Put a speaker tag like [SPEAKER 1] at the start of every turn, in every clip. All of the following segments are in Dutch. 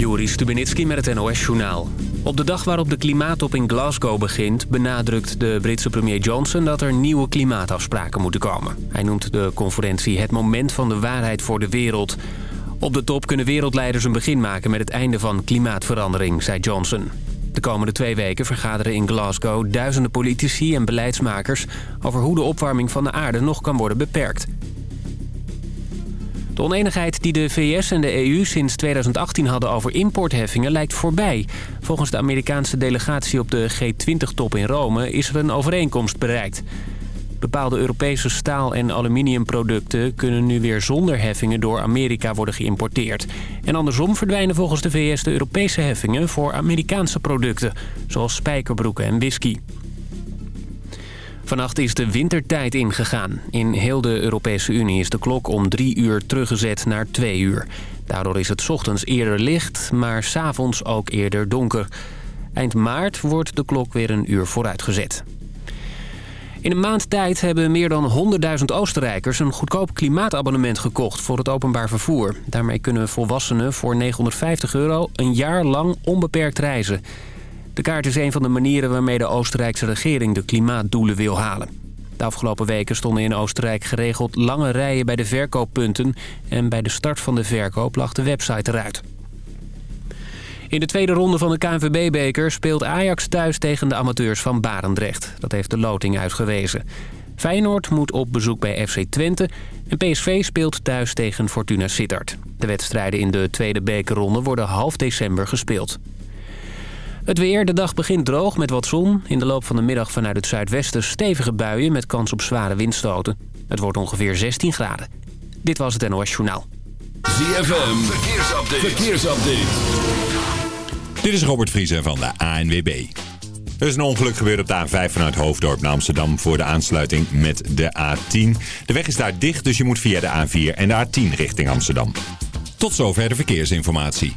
[SPEAKER 1] Joris Stubenitski met het NOS-journaal. Op de dag waarop de klimaattop in Glasgow begint... benadrukt de Britse premier Johnson dat er nieuwe klimaatafspraken moeten komen. Hij noemt de conferentie het moment van de waarheid voor de wereld. Op de top kunnen wereldleiders een begin maken met het einde van klimaatverandering, zei Johnson. De komende twee weken vergaderen in Glasgow duizenden politici en beleidsmakers... over hoe de opwarming van de aarde nog kan worden beperkt. De oneenigheid die de VS en de EU sinds 2018 hadden over importheffingen lijkt voorbij. Volgens de Amerikaanse delegatie op de G20-top in Rome is er een overeenkomst bereikt. Bepaalde Europese staal- en aluminiumproducten kunnen nu weer zonder heffingen door Amerika worden geïmporteerd. En andersom verdwijnen volgens de VS de Europese heffingen voor Amerikaanse producten, zoals spijkerbroeken en whisky. Vannacht is de wintertijd ingegaan. In heel de Europese Unie is de klok om drie uur teruggezet naar twee uur. Daardoor is het ochtends eerder licht, maar s'avonds ook eerder donker. Eind maart wordt de klok weer een uur vooruitgezet. In een maand tijd hebben meer dan 100.000 Oostenrijkers een goedkoop klimaatabonnement gekocht voor het openbaar vervoer. Daarmee kunnen volwassenen voor 950 euro een jaar lang onbeperkt reizen. De kaart is een van de manieren waarmee de Oostenrijkse regering de klimaatdoelen wil halen. De afgelopen weken stonden in Oostenrijk geregeld lange rijen bij de verkooppunten... en bij de start van de verkoop lag de website eruit. In de tweede ronde van de KNVB-beker speelt Ajax thuis tegen de amateurs van Barendrecht. Dat heeft de loting uitgewezen. Feyenoord moet op bezoek bij FC Twente en PSV speelt thuis tegen Fortuna Sittard. De wedstrijden in de tweede bekerronde worden half december gespeeld. Het weer, de dag begint droog met wat zon. In de loop van de middag vanuit het zuidwesten stevige buien met kans op zware windstoten. Het wordt ongeveer 16 graden. Dit was het NOS Journaal.
[SPEAKER 2] ZFM, verkeersupdate. verkeersupdate.
[SPEAKER 3] Dit is Robert Vriezen van de ANWB. Er is een ongeluk gebeurd op de A5 vanuit Hoofddorp naar Amsterdam voor de aansluiting met de A10. De weg is daar dicht, dus je moet via de A4 en de A10 richting Amsterdam. Tot zover de verkeersinformatie.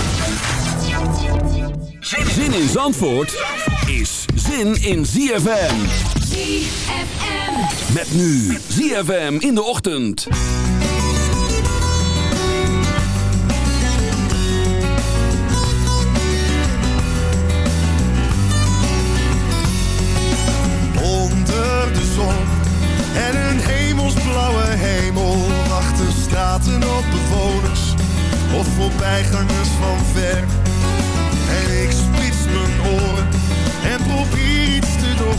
[SPEAKER 2] Zin in Zandvoort is zin in ZFM.
[SPEAKER 4] ZFM.
[SPEAKER 2] Met nu ZFM in de ochtend.
[SPEAKER 5] Onder de zon en een hemelsblauwe hemel wachten straten op bewoners of voorbijgangers van ver.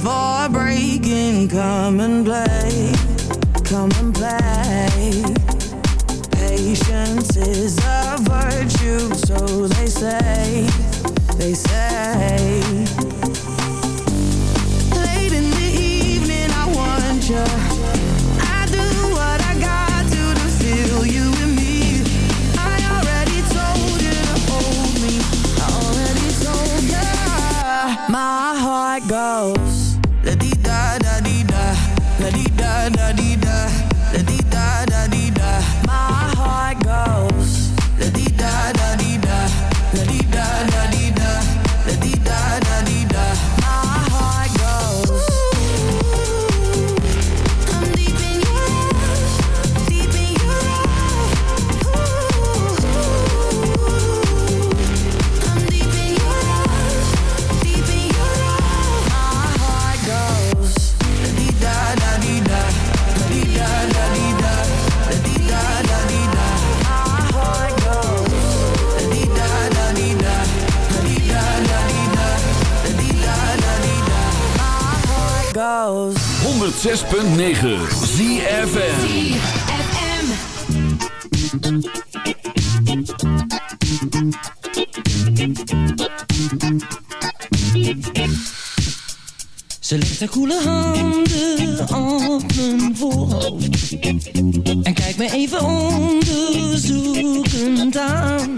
[SPEAKER 6] For breaking. Come and play, come and play. Patience is a virtue, so they say, they say.
[SPEAKER 2] 106.9 ZFN
[SPEAKER 7] Ze legt haar koele handen op mijn voorhoofd. En kijkt me even onderzoekend aan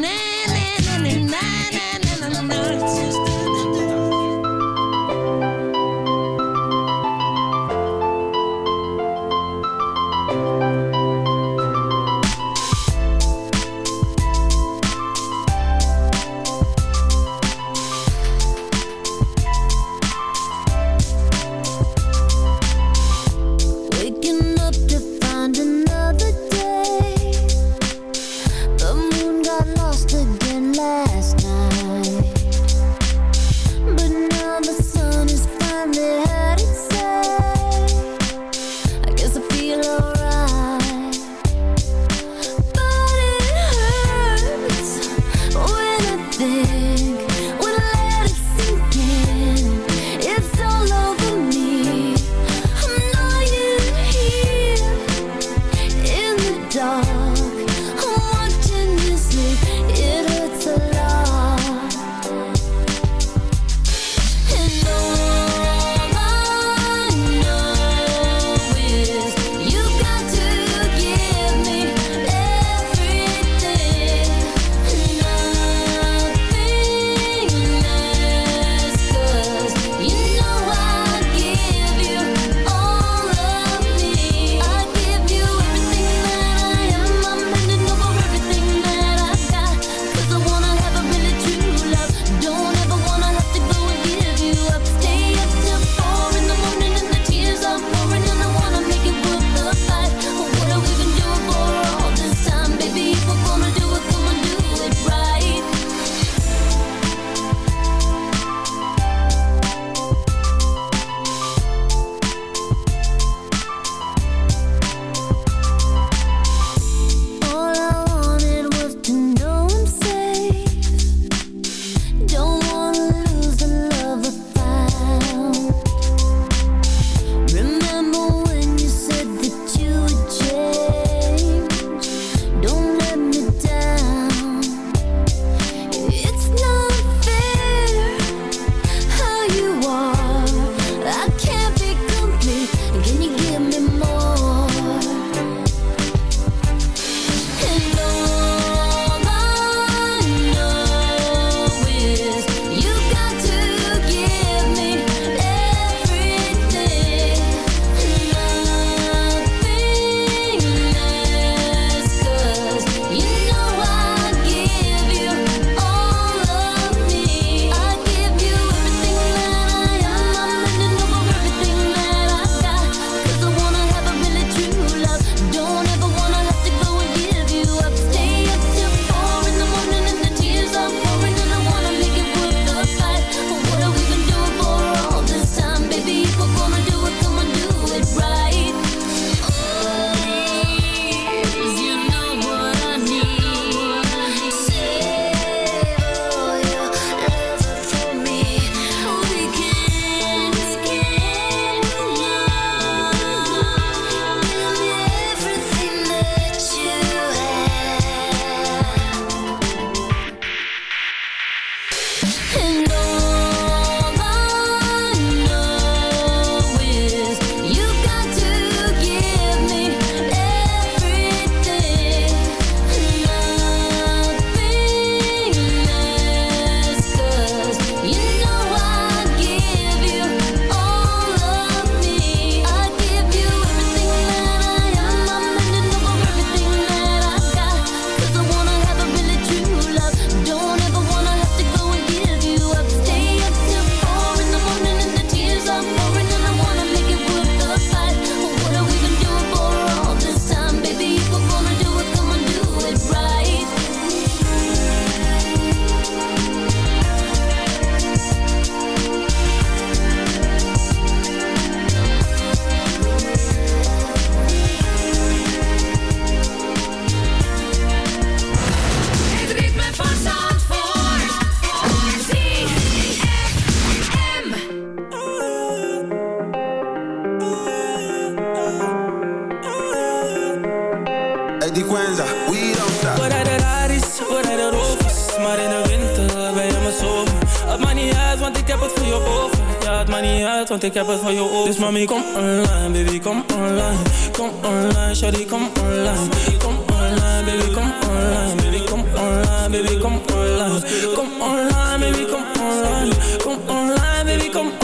[SPEAKER 8] like die Quenza, we don't stop. We rijden Raris, we
[SPEAKER 9] rijden Rovers, maar in de winter ben je mijn zomer. Het
[SPEAKER 10] maakt niet uit, want ik heb het voor je over.
[SPEAKER 9] Ja, het maakt niet uit, want ik heb het voor je over.
[SPEAKER 10] Dus mami, kom online, baby, kom online. Kom online, shawty, kom online. Kom online, baby, kom online. Baby, kom online, baby, kom online. Kom online, baby, kom online. Kom online, baby, kom online.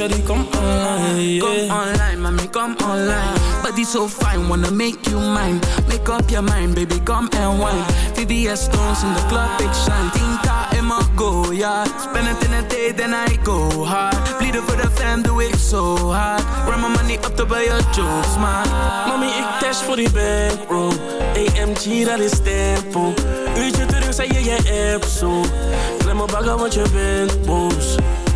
[SPEAKER 10] Shawty, kom online. Yeah.
[SPEAKER 11] Come online, mommy, come online. Body so fine, wanna make you mine. Make up your mind, baby, come and wine. VVS stones in the club, big shine. 10k in my go, yeah. Spend it in a day, then I go hard. Bleeden voor de fam, doe ik zo hard. Run my money up to buy your jokes, man.
[SPEAKER 10] Mami, ik dash voor die bankroll. AMG, dat is tempo. Uurtje terug, zei je je app zo. Klem me bagger, want je bent boos.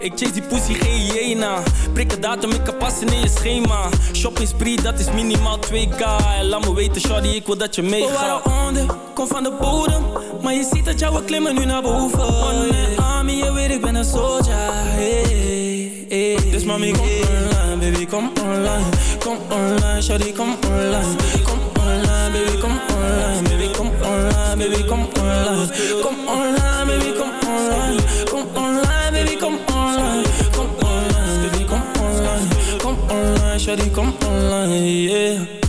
[SPEAKER 9] Ik chase die pussy, geen hyena. Prik een datum, ik kan passen in je schema. Shopping spree, dat is minimaal 2k. En laat me weten, shawty, ik wil dat je meegaat.
[SPEAKER 10] waren onder, kom van de bodem. Maar je ziet dat jouw klimmen nu naar boven. One man army, je weet ik ben een soldier. Hey, hey. Dus mami, kom online, baby, kom online. Kom online, shawty, kom online. Kom online, baby, kom online. Baby, kom online, baby, kom online. Kom online, baby, kom online. Kom online, baby, kom online Kom online, baby, kom online Kom online, shawty, kom online, yeah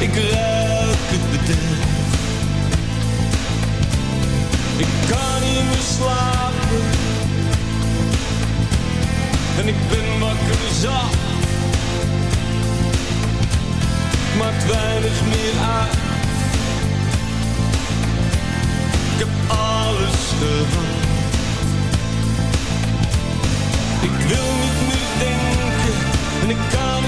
[SPEAKER 10] Ik ruik het bederf. Ik kan niet meer slapen. En ik ben wakker zat. maakt weinig meer uit. Ik heb alles gehad. Ik wil niet meer denken en ik kan.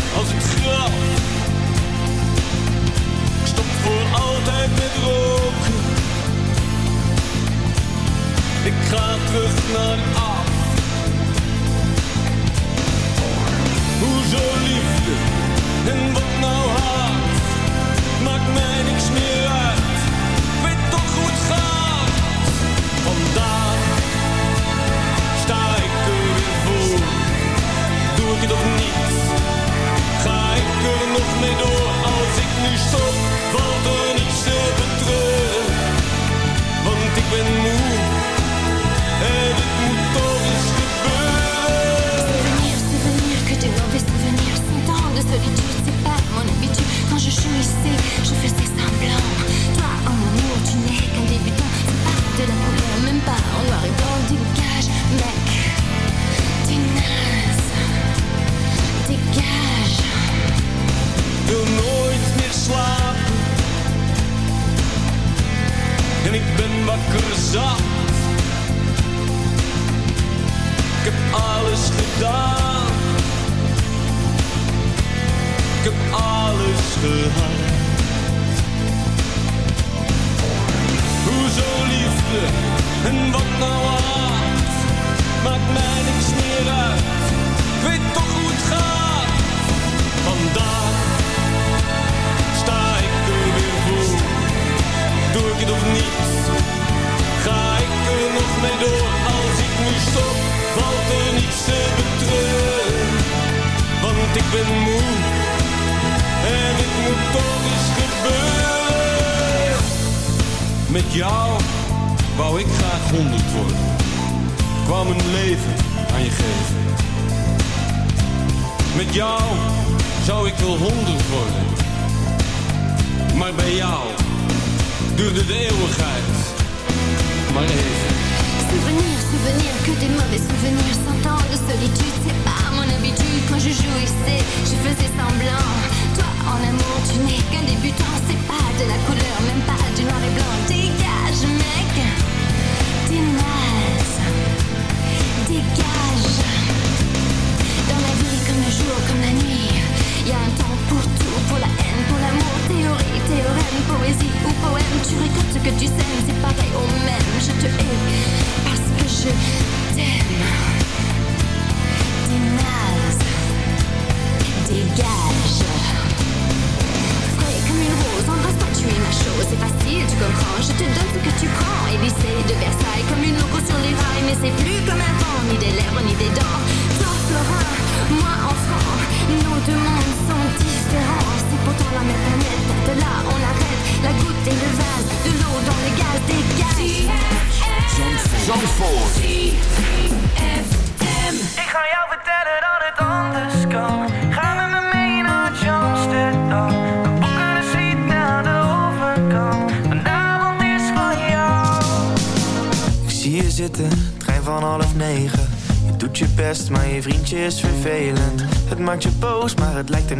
[SPEAKER 10] als het graf. Ik stop voor altijd met roken. Ik ga terug naar af. Hoezo liefde en wat nou haat? Maakt mij niks meer uit. Ik toch hoe het gaat. Vandaag sta ik er weer voor. Doe ik het
[SPEAKER 12] ze, ik er nog mee door. Als ik nu stop, valt er niets te betreuren. Want ik ben moe en het moet toch eens gebeuren.
[SPEAKER 13] Souvenir, souvenir, que des mauvais souvenirs. Cent ans de solitude, c'est pas mon habitude. Quand je jouissais, je faisais semblant. Toi, en amour, tu n'es qu'un débutant. C'est pas de la couleur.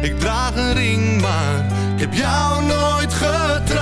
[SPEAKER 5] Ik draag een ring, maar ik heb jou nooit getrouwd.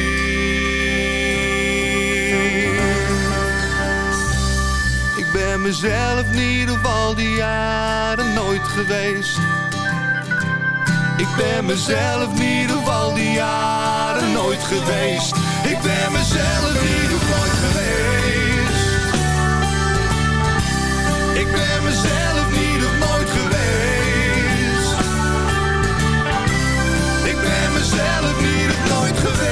[SPEAKER 5] mezelf niet ieder al die jaren nooit geweest. Ik ben mezelf niet ieder al die jaren nooit geweest. Ik ben mezelf in ieder op nooit geweest. Ik ben mezelf niet ieder nooit geweest. Ik ben mezelf niet ieder nooit geweest.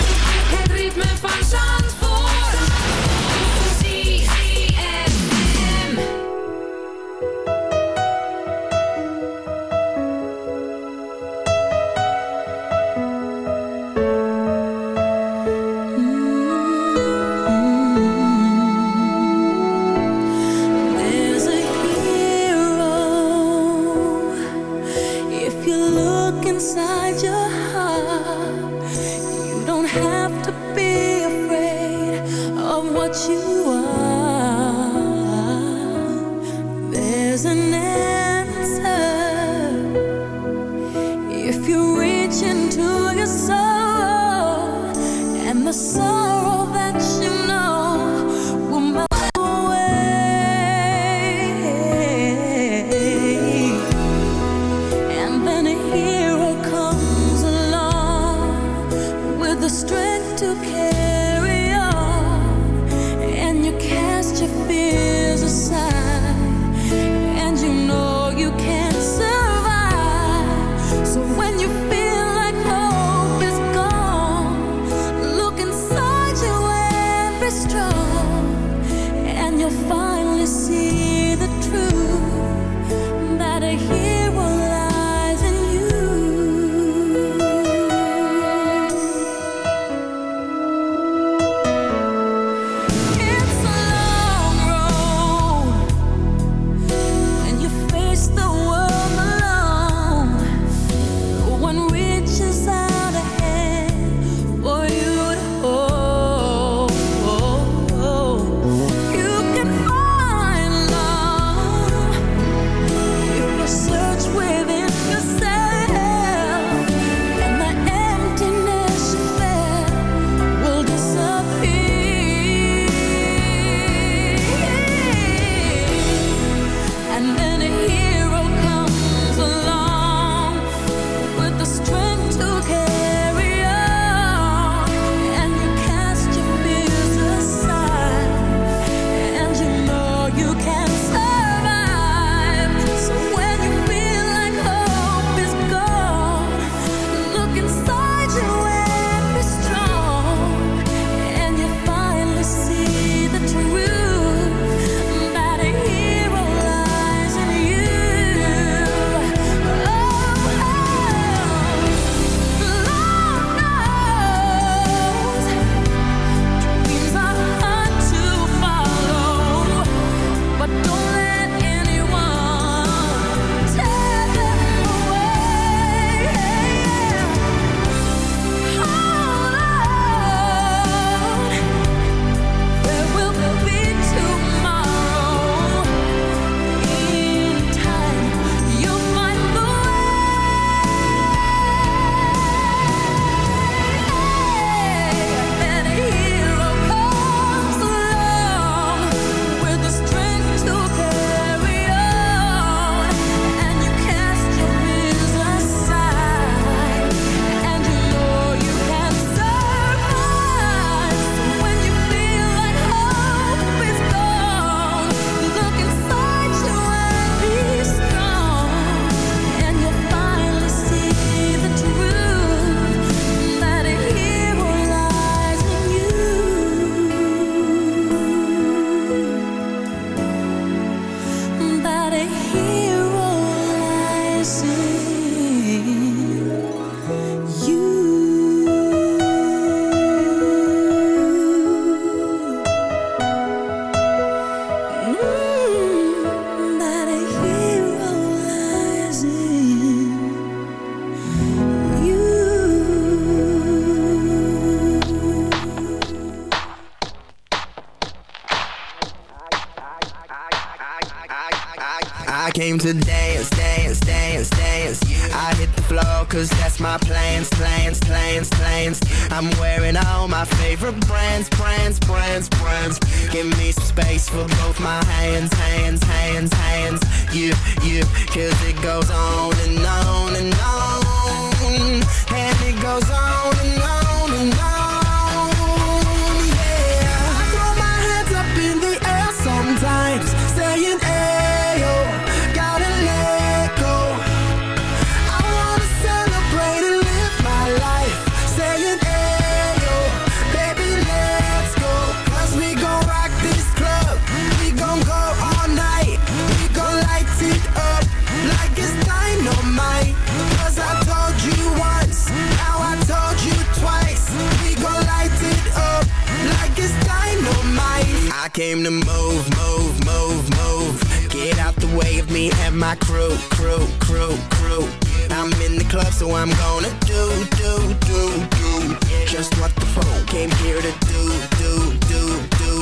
[SPEAKER 14] Came to move, move, move, move. Get out the way of me and
[SPEAKER 15] my crew, crew, crew, crew. I'm in the club, so I'm gonna do, do, do, do. Just what the fuck came here to do, do, do, do.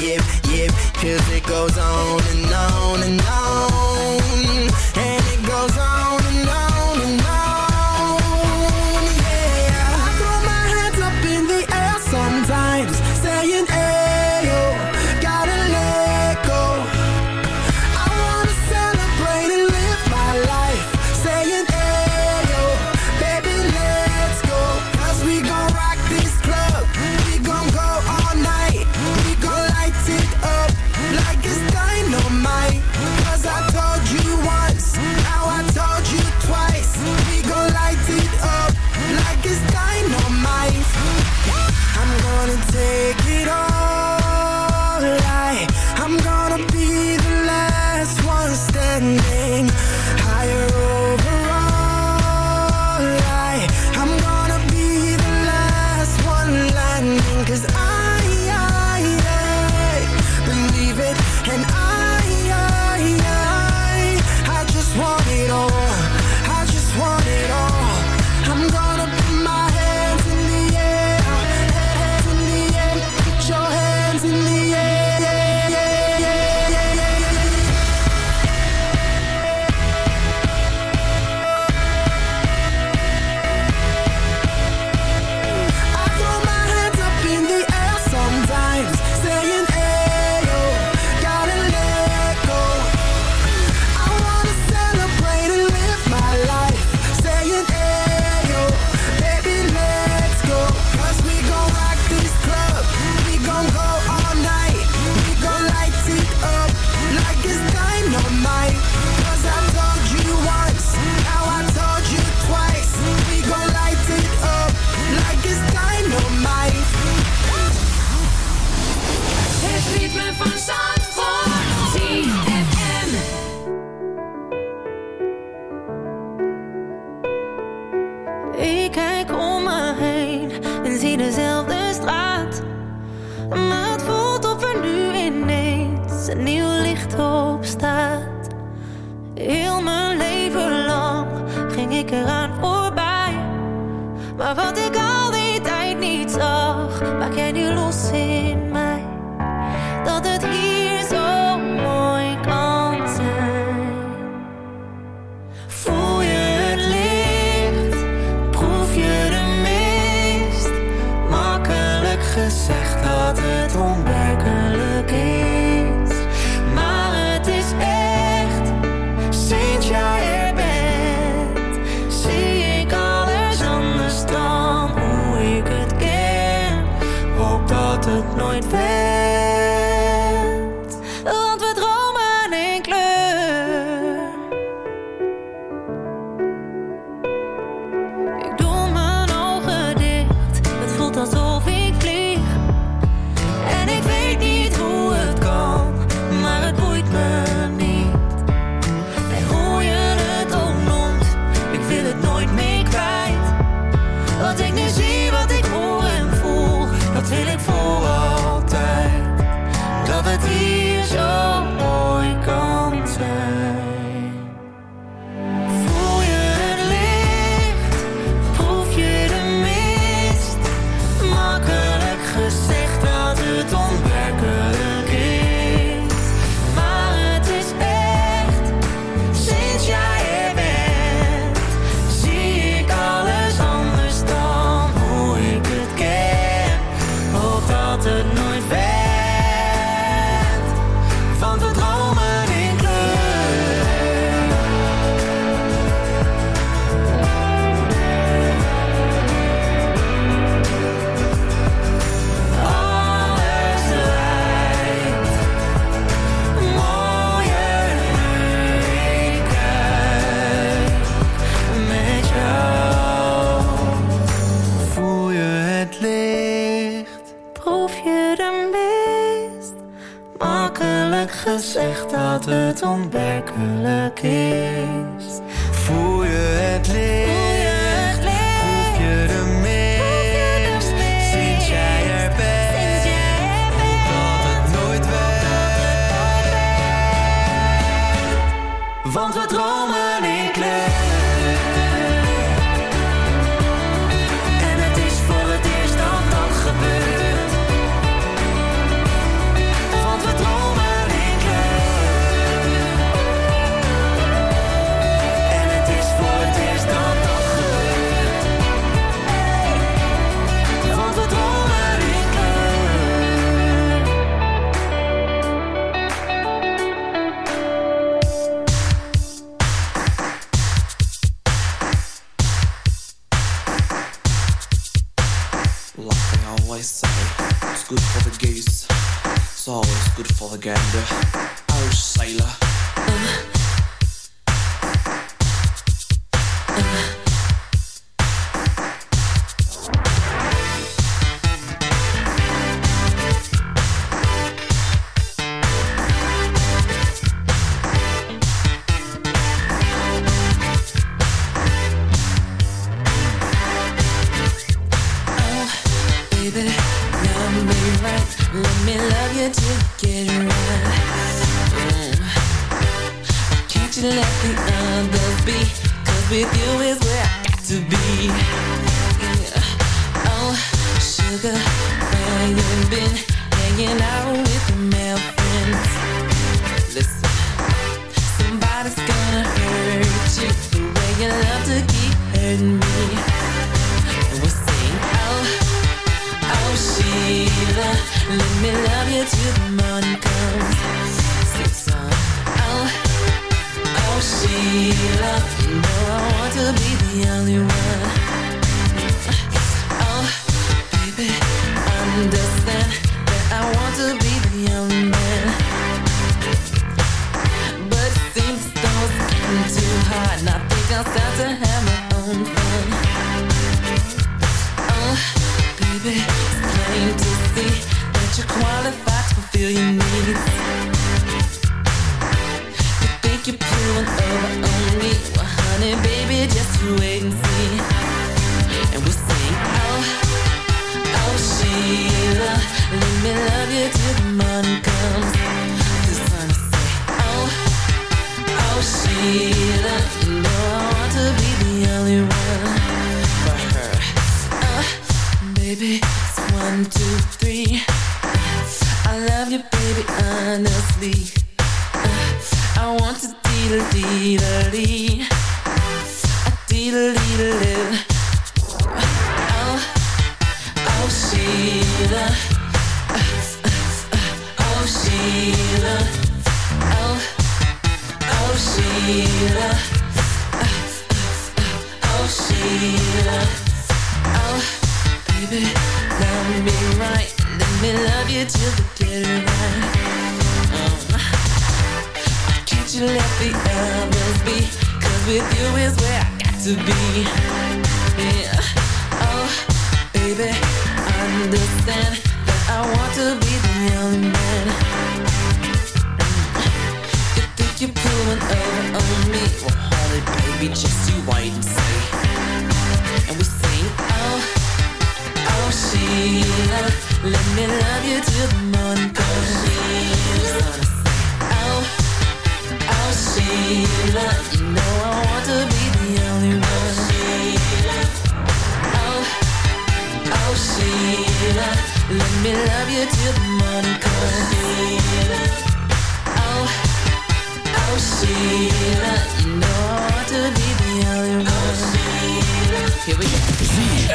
[SPEAKER 15] Yep, yep, cause it goes on and on and on. And it goes on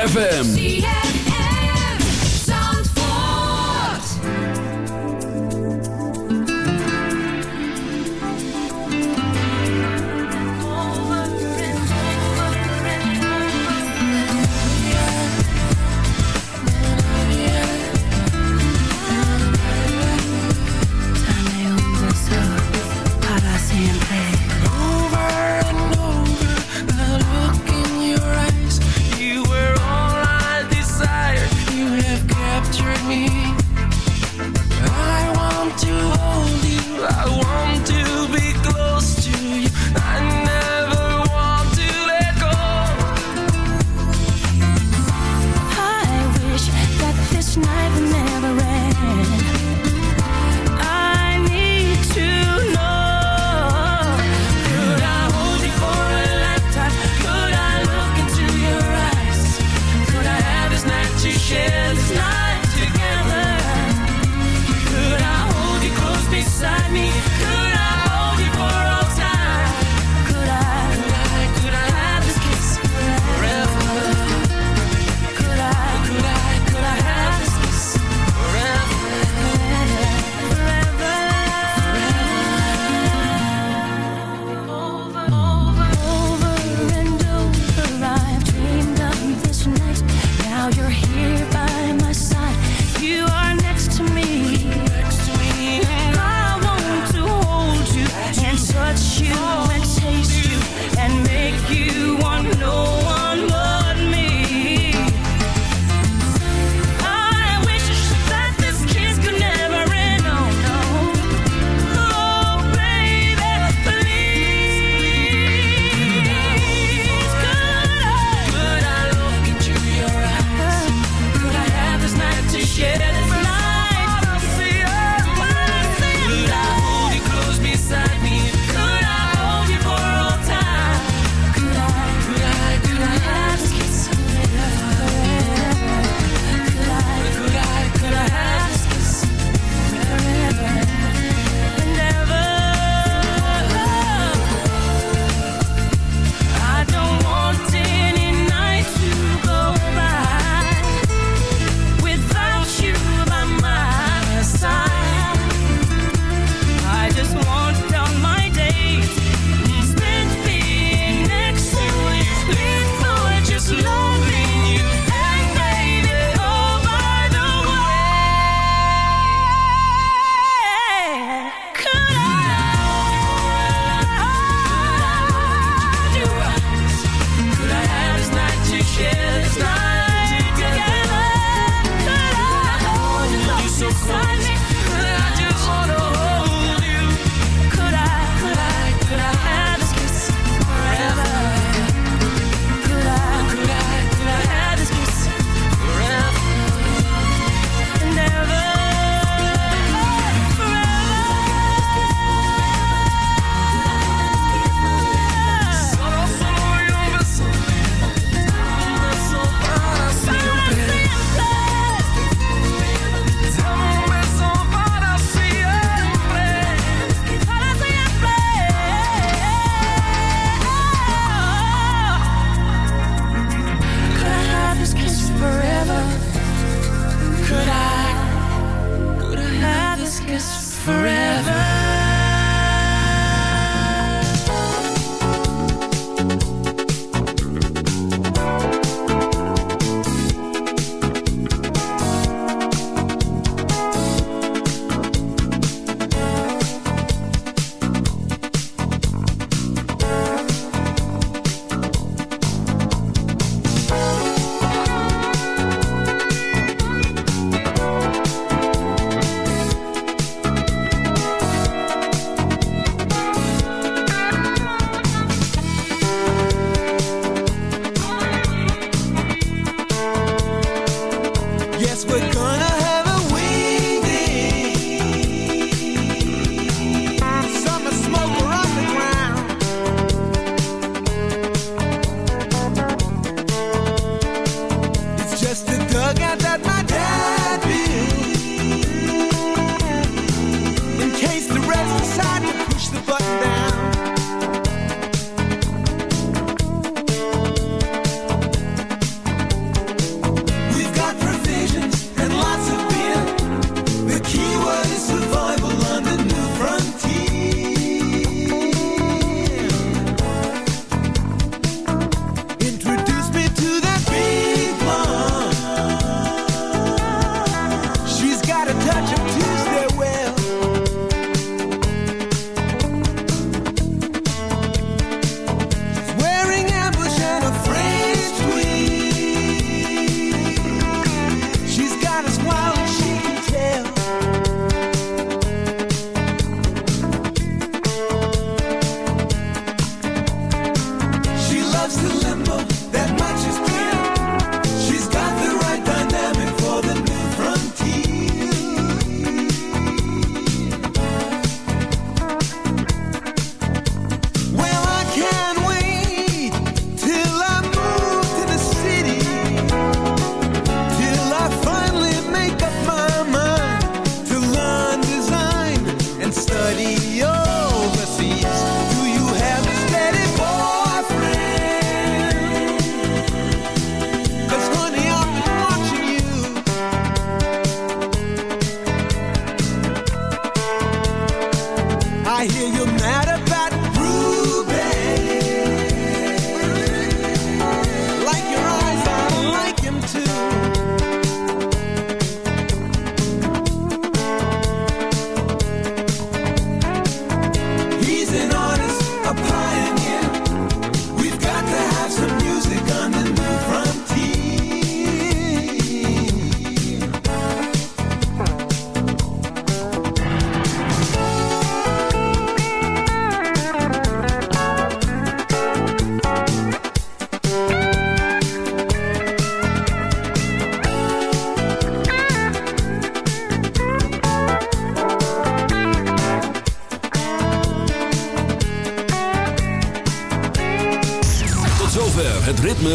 [SPEAKER 16] ZFM.